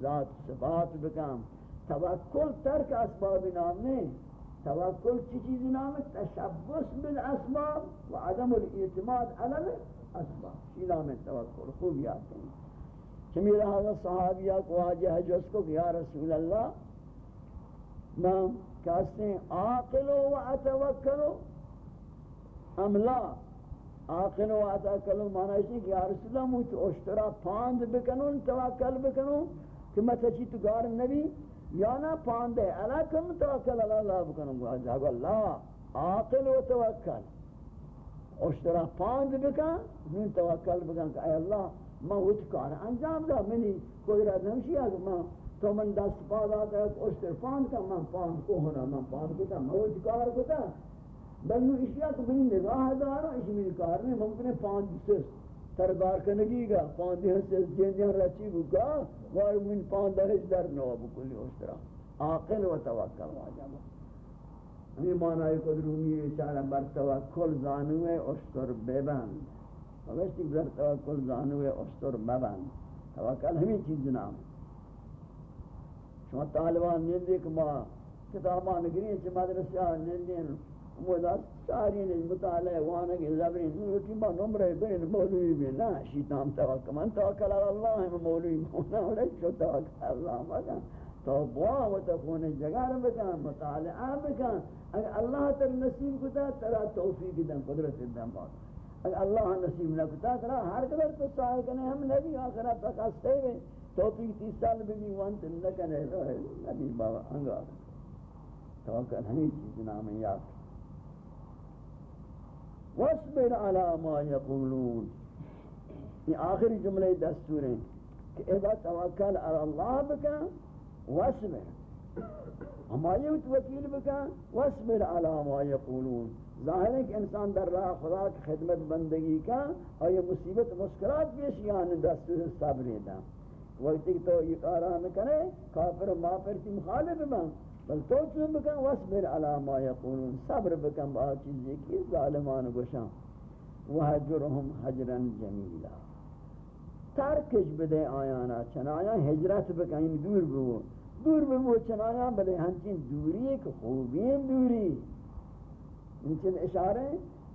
A: ذات صفات بکن. توکل ترک اسباب نام نہیں توکل چی چیزی نام؟ ہے تشبس بالاسباب و عدم الاعتماد علم اسباب شی نام توکل؟ خوب یاد کریں چمی لہذا صحابیہ کو آجہ جس کو کہ یا رسول اللہ میں کہتے ہیں آقلو و اتوکلو املا. آقلو و اتوکلو معنی ہے کہ یا رسول اللہ مجھے اشترا پاند بکنون، توکل بکنون، کہ میں تچی تو گار نبی، یا نا پاند ہے، علا کم توکل اللہ بکنون. گو آجہ اللہ آقل و توکل. اشترا پاند بکن من توکل بکن، کہ اے اللہ، میں وچ کار انجام دا منی کوئی رد نمشی ہے میں تو من دست پا داتا ہے اشتر پان کا، من پان کو ہونا من پان کتا میں وچ کار کتا۔ بلنو اشیاء تو منی نگاہ دارا اسی منی کار نہیں ممکن ہے پان جسس ترگار کنگی گا، پان دیہن سے جن دیہن رچی بکا، وار من پان درش در نو بکلی اشترا عاقل و توکل واجب ہمیں معنی قدرومی چارہ بر توکل زانوے اشتر ببند۔ وقتی در توکل زانوے اشتر مبند توکل ہمیں چیز نام۔ ہے شما طالبان نیندے کہ ما، کتابان گرین چھ مدرسہ نیندین مودا ساری نے مطالعہ وانا کہ زبرین نوٹی ما نمرے بین مولوی بھی نا شیطان توکل من توکل اللہ ہے مولوی مونا ولی شو توکل اللہ مدن تو بوا و تکون جگار بکن مطالعہ بکن. اگر اللہ تر نصیب کتا، ترا توفیق دن قدرت دن بات اگر اللہ نصیب نہ کتا ترا ہر قدر تو سائے کنے ہم نبی آخرت تک ہستے ہوئے توفیق تیس سال بھی وانت نکنے رہے نبی بابا انگا۔ توکل ہمیں چیز نام یاد۔ وَاسْبِرْ عَلَى مَا يَقُولُونَ۔ یہ آخری جملے دستور ہیں کہ اذا توکل علی اللہ بکا وَاسْبِرْ ہماری وکیل بکا وَاسْبِرْ عَلَى مَا يَقُولُونَ۔ ظاہر ہے کہ انسان در راہ خدا کی خدمت بندگی کا اور یہ مصیبت مشکلات پیش یعنی دستور صبر دا وقتی تو یہ کارا نہ کرے، کافر و مافر کی مخالف بن بل تو چون بکن وصبر علی ما یقولون. صبر بکن با چیزی کی ظالمان گوشان وحجرهم حجرا جمیلا. ترکش بده آیانا. چنایا ہجرت بکن دور بو دور بو چنایا بلے ہنچین دوری ایک خوبین دوری. انچین اشارے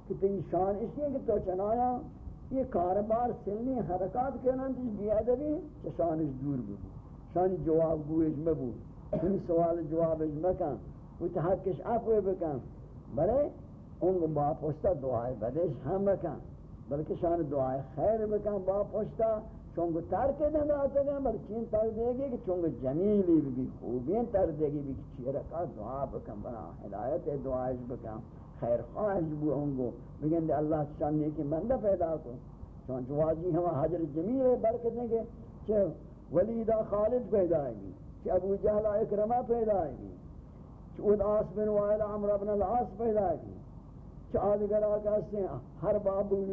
A: کہ تین شان اسی ہے کہ تو چنایا یہ کاربار سلنی حرکات کرنا تیس بیادبی چشانش دور بو شانی جواب گویش مبو ان سوال جواب مکن و تحقش عفو بکن، بلے ان با پوشتا دعای بدش ہم بکن بلکہ شان دعای خیر بکن با پوشتا چونگو تر کے دن آتا گا بلکہ چین تر دے گی کہ چونگو جمیلی بھی خوبین تر دے گی بھی چی رکا دعا بکن، بنا ہدایت دعایش بکن. خیر خواہش بو انگو بگن دے اللہ شان نیکی مندہ پیدا کو۔ چون جوازی ہوا حجر جمیل برکت دیں گے چھے ولیدہ خالد پیدا ہے کہ ابو جہل اکرمہ پیدا ہے کہ اود آس بن وائل عمر بن العاص پیدا ہے کہ آدھگر آقا سے ہر بابو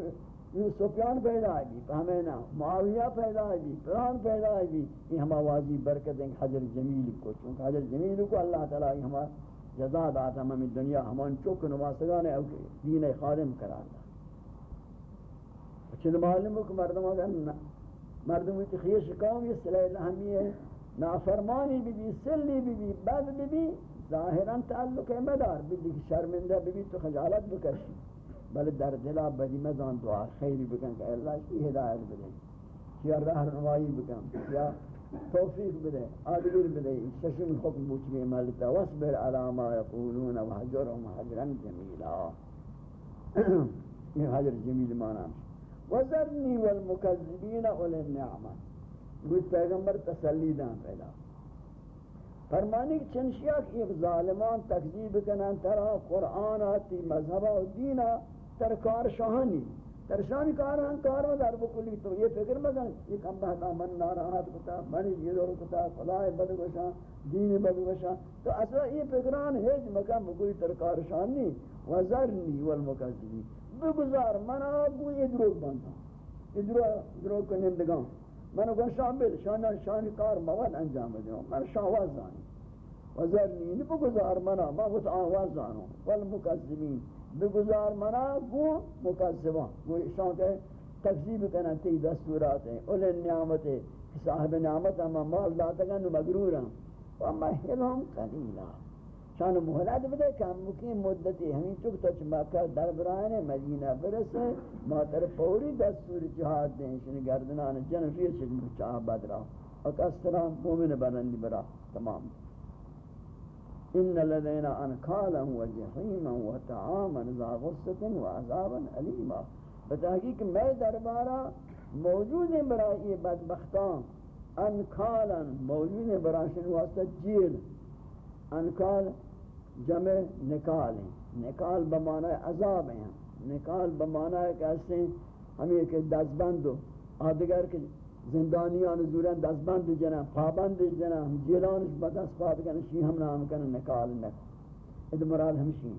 A: سفیان پیدا ہے ہمیں نا معاویہ پیدا ہے پران پیدا ہے یہ ہم آوازی برکت ہیں حجر جمیل کو، چونکہ حجر جمیل کو اللہ تعالیٰ ہم جزا داتا ہمیں دنیا ہمان چوک نواسگانے دین خادم کرا دا اچھا، چند معلوم کو مردم اگر مردم کی خیش قوم یہ صلح لہمی ہے۔ نافرمانی بھی بھی، سلی بھی بھی، بد بھی بھی، ظاہراً تعلق ہے مدار۔ بھی بھی شرمندہ بھی بھی تو خجالت بکشی۔ بل در دلہ بدی مزان دعا خیری بکن کہ اللہ کی ہدایت بدے یا راہ روائی بکن۔ یا توفیق بدے آدگر بدے ششم حکم بوچمی ملتا وصبر علی ما یقولون وحجرهم حجرا جمیلا. یہ حجر جمیل مانا وزرنی والمکذبین اولی النعمت گوش پیغمبر تسلی دان پیدا. فرمانی کہ چنشیا کہ ایک ظالمان تکذیب کنن ترا قرآن آتی مذہب و دینا تر کار شاہنی تر کاران کار و در بکلی تو یہ فکر مگن، یہ کم بہتا، من ناراحت کتا من جیدور کتا خدای بدگوشا دین بدگوشا تو اصلا یہ فکران ہے مکم بکلی تر کار وزرنی والمکذبی۔ بگزار منا گو یہ دروگ بانتا یہ دروگ کنندگان من گوش شامل، شان شان کار مواد انجام بدیم من شاواز زانی۔ وزرنی بگذار منا ما گوش آواز زانو۔ والمکذبین۔ بگذار منا گو مکذبان. گو شان کے تکذیب کنن تی دستورات ہیں، اول نعمت ہے صاحب نعمت ہم مال داتا گن مغرور ہیں وما ہلهم قلیلا. شان مہلت بدے کہ ہم کی مدتی ہمیں چک تو مکہ در برائن مدینہ برسے. ما تر پوری دستور جہاد دیں، شن گردنان جن ریس چاہ بدرا. اور کسران مومن بنندی برا، تمام. ان لدینا انکالا و جحیما و تعاما ذا غصت و عذابا علیما بتحقیق میں دربارہ موجود ہیں برای یہ بدبختان۔ انکالا موجود ہیں برای شن واسطہ جیل۔ انکال جمع نکال ہیں۔ نکال بمانا عذاب ہیں۔ نکال بمانا ہے کہ ہمیں کہ دزبند آدگر کے زندانیان زوران دزبند جنا پابند جنا جیلانش بدست پاد کنا شی ہم نام کنا نکال نک اد مراد ہمشی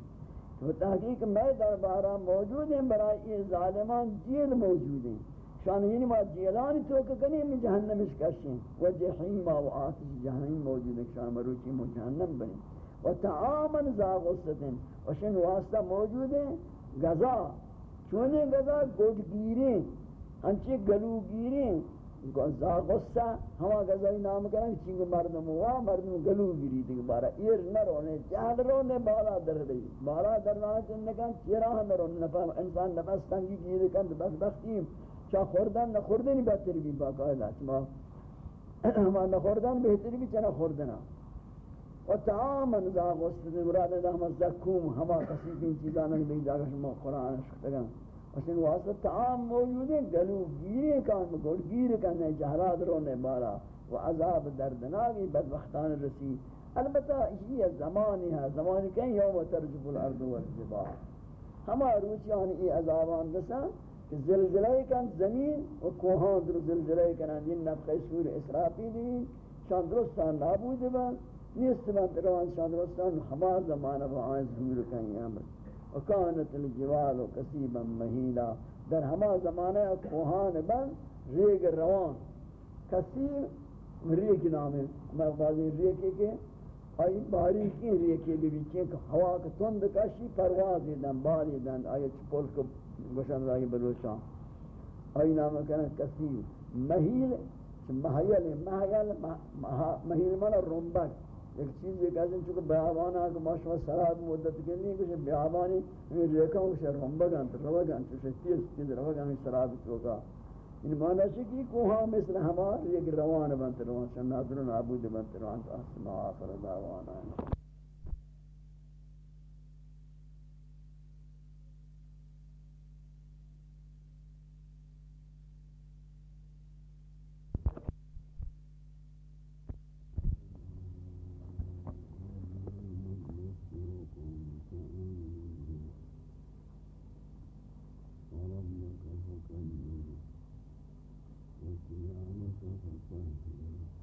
A: تو تحقیق میں دربارہ موجود ہیں، برای یہ ظالمان جیل موجود ہیں. شان یعنی ما جیلانی تو کہ کنی میں جہنم اس کشیں و جہیم و آتش جہنم موجود ہے شان مروچی مو جہنم بنی و تعامن ذا غصتن و شن واسطہ موجود ہیں. غذا. چونے غذا گوٹ گیریں ہنچے گلو گیریں غذا غصه ہما غذای نام کرن چنگ مردم وا مردم گلو گیری دیگه بارا ایر نرونے جہل رونے بالا در دی بالا در نہ چن چرا چراہ نرونے نہ انسان نفس تنگی گیر کند بس بختیم چا خوردن نہ خوردنی بہتر بھی باقاعدہ ما ما نہ خوردن بہتر بھی چنا خوردنا و تعامن ذا غصه مراد ہم زکوم ہما کسی چیزاں نہیں دی ما قران شکتگان وشن واسطہ تعام موجود ہیں، گلو گیرے کان گل گیر کان جہرات رونے بارا و عذاب دردناکی بدبختان رسی۔ البتہ یہ زمانی ہے، زمانی کہیں یوم ترجف الارض والزبا ہما روچیان ای عذابان رسا کہ زلزلہ کن زمین و کوہان در زلزلہ کن دین نفخ سور اسرافی دی۔ شان درستان نابود بان نیست من روان شان رستان ہما زمانہ با آئین ظہور کہیں امر وکانت الجوال کسیبا مہیلا در ہما زمانہ کوہان بن ریگ روان. کسیب ریگ نام ہے میں بازی ریگ کے آئی باریکی ریکی بھی چیک ہوا کا تند کشی، پروازی دن باری دن آئی چپول کو گوشن رائی بلوچان. آئی نام کہنا کسی محیل محیل محیل محیل مانا رنبک. ایک چیز یہ کہتے ہیں، چونکہ بیابان کہ ماشما سراب مدت کے نہیں کچھ بیابانی ریکا ہوں کچھ رنبگان روگان چوشے تیز تیز گانت سراب چوکا ان یعنی معنی ہے کہ کوہاں مثل ہمار یک روان بنت روان شنادر نابود بنت روان تو اسماء آخر دعوانا ہے۔
B: sometimes funny.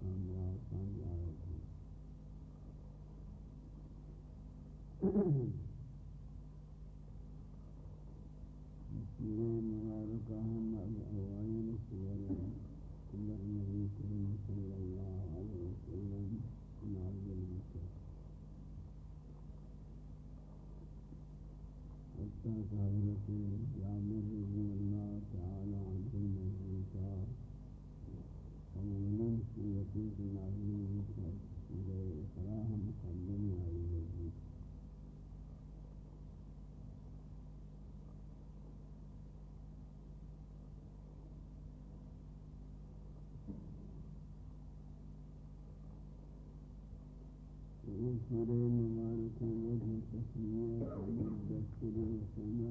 B: کامیاب کامیاب سورہ مبارکہ وجہ دستور سورہ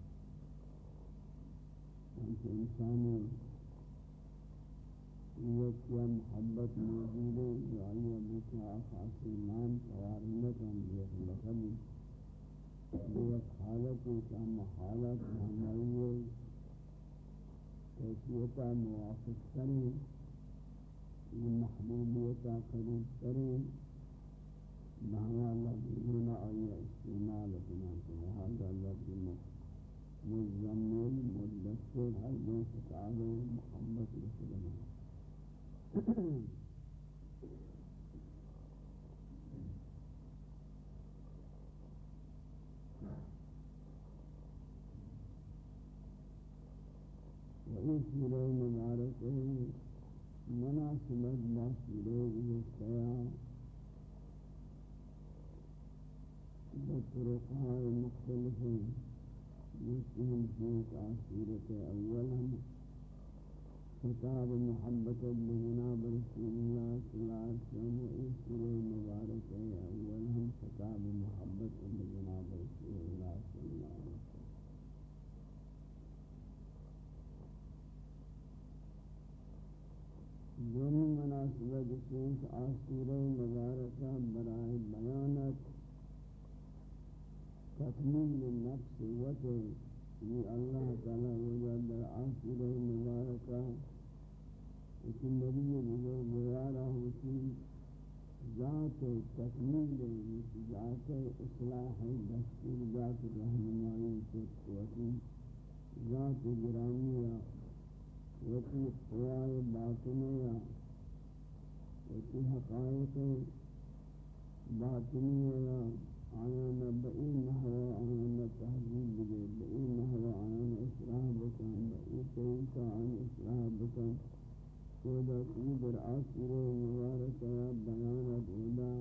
B: شان إنسان یہ کیا محبت موجود ہے جو آئی ابو کا خاصی نام سوارنت ہم یہ لقبی یہ حالت کا محالت ہماری کیفیتا موافق کریں محبوبیتا قریب ترین بہما لفظ آئی استعمال کنا لہذا لفظ مزمل مدثر ہر دو خطاب محبت رسول وإن سورة مباركة مناسبت باسورے کیا بطرقاء مختلف جسهم فيك عصيرة أولا خطاب محبت بجناب رسول الله صلى الله عليه وسلم وإسر المبارك أولا خطاب محبت بجناب رسول الله صلى الله عليه وسلم. دونی مناسبت سنس آسورہ مبارکہ برائے بیانت تکمیل نفس وطے یہ اللہ تعالی وجہ در آسورہ مبارکہ اسی نبی بزرگ بیارہ ہوتی ذات تکمیل ذات اصلاح دستور، ذات رحمنائی کو ذات گرامیہ وتی قوائے باطنیہ وتی حقائق باطنیہ آیان بئین ہوا آیان تحجیب بگے بئین ہوا آیان اصلاح بکن بئی طریقہ آن اصلاح بکن سودا قیدر آسر مبارک یا بیان دودا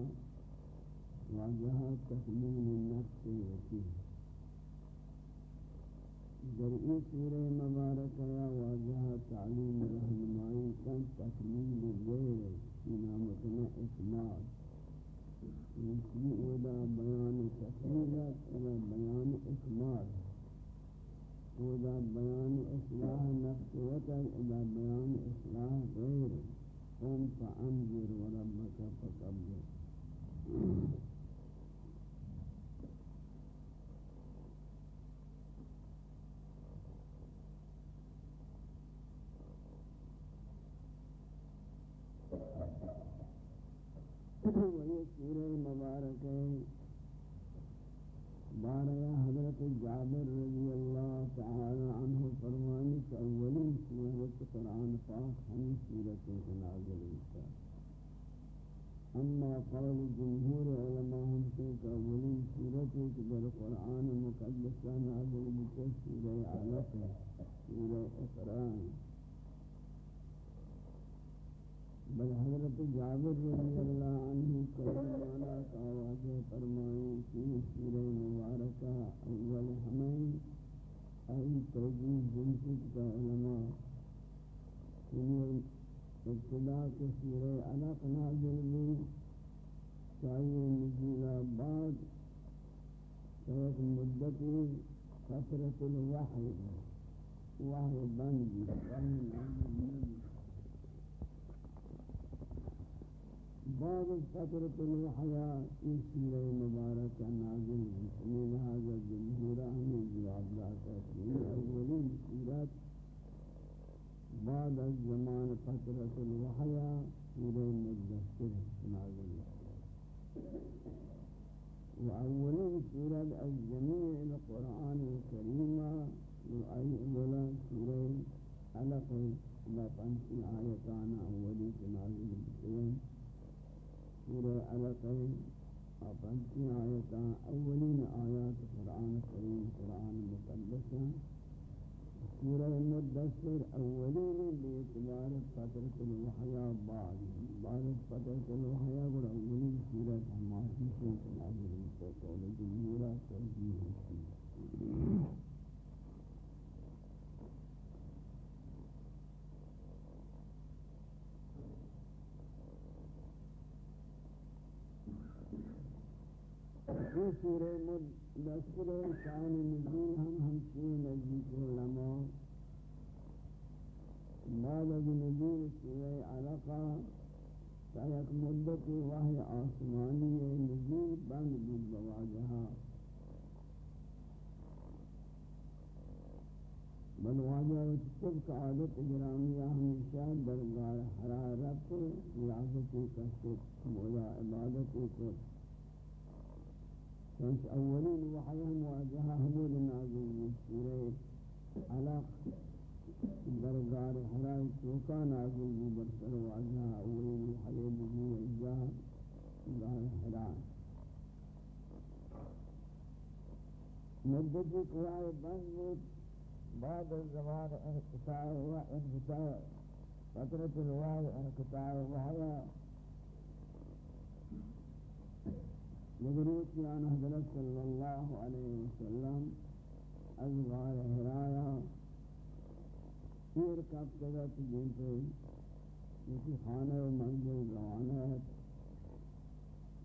B: واجہ تحلیل نفس وسیح در این سورة مبارکه یا واجه تعلیم رهنمایی کن تکمیل غیر اینا متنا اطلاع. یکی اولا بیان تکمیلت اولا بیان اکمال اولا بیان اصلاح نفس وطن اولا بیان اصلاح غیر قم فانذر وربک فکبر سورہ مبارک ہے بارہ حضرت جابر رضی اللہ تعالی عنہ فرمانی کہ اولین سورت قرآن پاک ہمیں سورت نازل ہوتا اما قول جمہور علماء ہم سے کہ اولین سورت کہ در قرآن مقدسہ نازل ہوتا سورہ علق سورہ اقرآن بل حضرت جابر رضی اللہ عنہ کرمانا کا واضح فرمائیں کہ سورہ مبارکہ اول ہمیں ای توجیح جنسک کا علماء انہیں ابتدا کے سورہ علق نازل بھی چاہیے نزولہ بعد ایک مدتی فترت الوحی وحی بند بھی وحی نازل نبی بعد فترة الحياة سورة مباركة نازل من هذا الجمهور من جواب لا تأثير أولين سورة بعد الزمان فترة الوحياة سورة مدثر نازل وأولين سورة الجميع القرآن الكريم وأي أولا سورة علق ما تنسي آيتان أولين نازل بسيان سورہ علقین اپنتی آیتا اولین آیات قرآن کریم قرآن مقدسہ سورہ مدثر اولین بیعتبار فترت الوحیاء بعد بعد فترت الوحیاء قر اولین سورہ ہماری سے نازل کو قول جمہورہ توجیہ ہے یہ سورہ مدثر شان نزول ہم ہم سے نزدیک علماء بعد از نزول سورہ علقہ تا یک مدت وحی آسمانی نزول بند بود بواجہا بل واجہ طبق عادت گرامیہ ہمیشہ درگار حرارت ریاضتی کشت مولا عبادتی کو وانت أولين وحيهم وأجهاهم لنازلين إليه على بردار حرائق وكان عزيز برسل وأجهاء أولين وحيهم وأجهاء دار حرائق مدد قراء بنزلت بعد الزمان انقطاع وانقطاع فترة الوعي انقطاع الوحي مدروت عن حضرت صلی اللہ علیہ وسلم از غار حرایا پیر کب تگت جنتے کسی خانہ و منزل روانہ ہے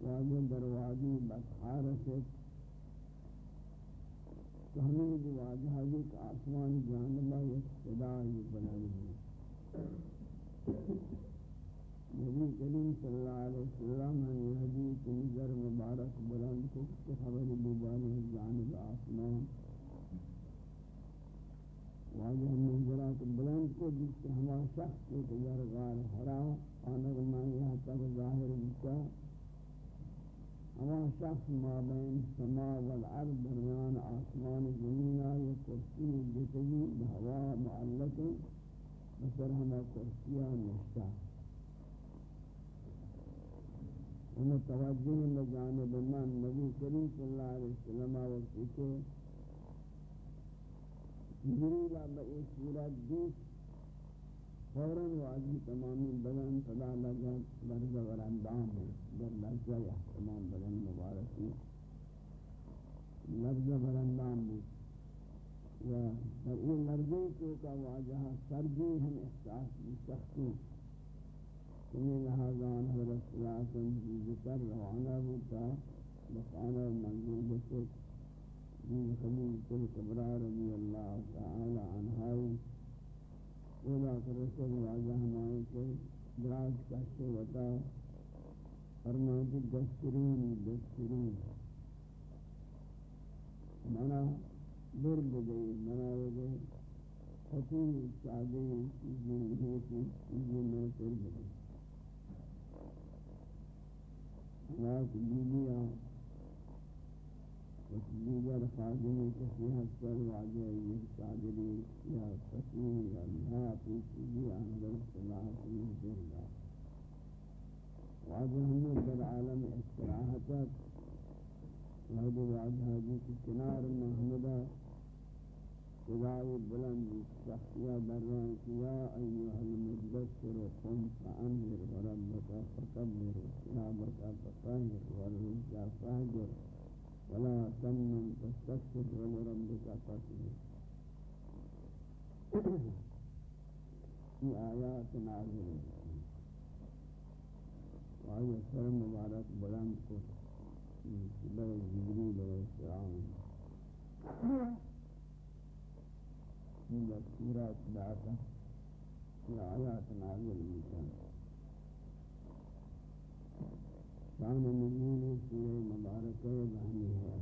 B: واجہ دروازی بسحار سے تو ہمیں جو واجہ ایک آسمان جانبہ یک صدا ہی بلند ہے۔ نبی کریم صلی اللہ علیہ وسلم نے یہ حدیث نظر مبارک بلند کو کہ خبر بیدانی جانب آسمان واجہ منظرات بلند کو جس سے ہما شخص کو تجار غار حرا آنگ میں یہاں تک ظاہر بکا ہما شخص ما بین سما والعرض درمیان آسمان زمینہ یہ کرسی جتگی بہوا معلق بسر ہما کرسیہ نشتہ متوجہ لجانب من نبی کریم صلی اللہ علیہ وسلم وقتی کے جبریل بئی صورت دیس فوراً واجی تمامی بدن صدا لگا درد ورندام ہے در لجہ تمام بدن مبارکی لفظ ورندام ہے۔ و در این لرزی تو کا واجہ سردی ہم احساس بسختی من هذا عن حضرت صلى الله عليه وسلم ذكر روعنا بوتا بقانا منزل بسك من خليل الكبرى رضي الله تعالى عنها ولا رسول واجه ہمائے کے دراز کشتے وطا. فرمائے دسترین دسترین منا در بدئی منا وجہ خطی چاہدے چیزیں ہوتی چیزیں میں تر بدئی حیات بیبیا کچھ دیگر خادمی کسی حسر واجہ یک چادری یا تصویر یا نیا پوچھی بھی اندر صلاح سلیم دیر دا ہمیں در عالم استراحتت وحد واجہ جی کی کنار محمدہ خدای بلند شخصیہ دران کیا ایوہ المدبسر قم فانذر وربک فکبر ثيابك فطهر والرجع فاهجر ولا تمن تستكثر ولربك فاصبر في آيات نازلة وآية سر مبارك بلند کو۔ جبريل عليه السلام۔ من السورة بعثة في آيات نازلة شان نزول سورہ مبارکہ بہنی ہے۔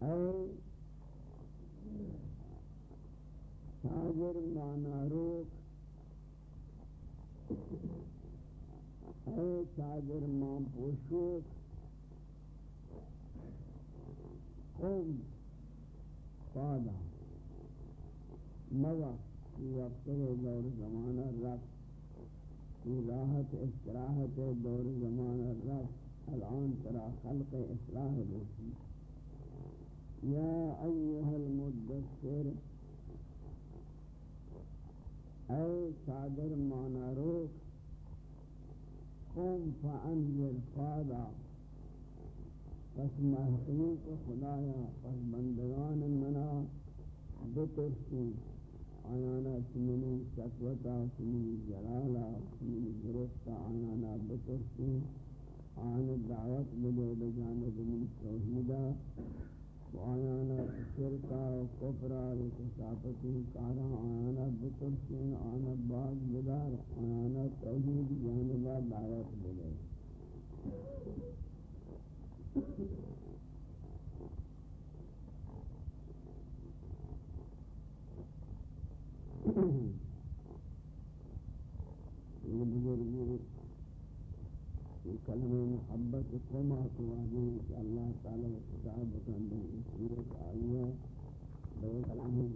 B: اے شاگر مانا روک. اے چادر مام پوشوک قوم فادا موا وقت دور زمانہ رفت راحت، استراحت دور زمانہ رفت الان ترا خلق اصلاح بوسی یا ایوہ المدثر اے چادر مانا روک قوم فانذر فادا پس محقوق خدایا، پس بندگان منا بترسی آیانا سمنی شکوتا سمنی جلالا سمنی گرفتا آیانا بترسی آن دعوت بلے بجانب من توحیدہ آیانا شرکا و کفرا و کسافتی کارا آیانا بترسین آنا باز بدار آیانا توحید جانبا دعوت بلے یہ بزرگی کلمہ محبت قومہ کو آگے کہ اللہ تعالی کتاب بکندہ اس صورت آئیہ بے کلمہ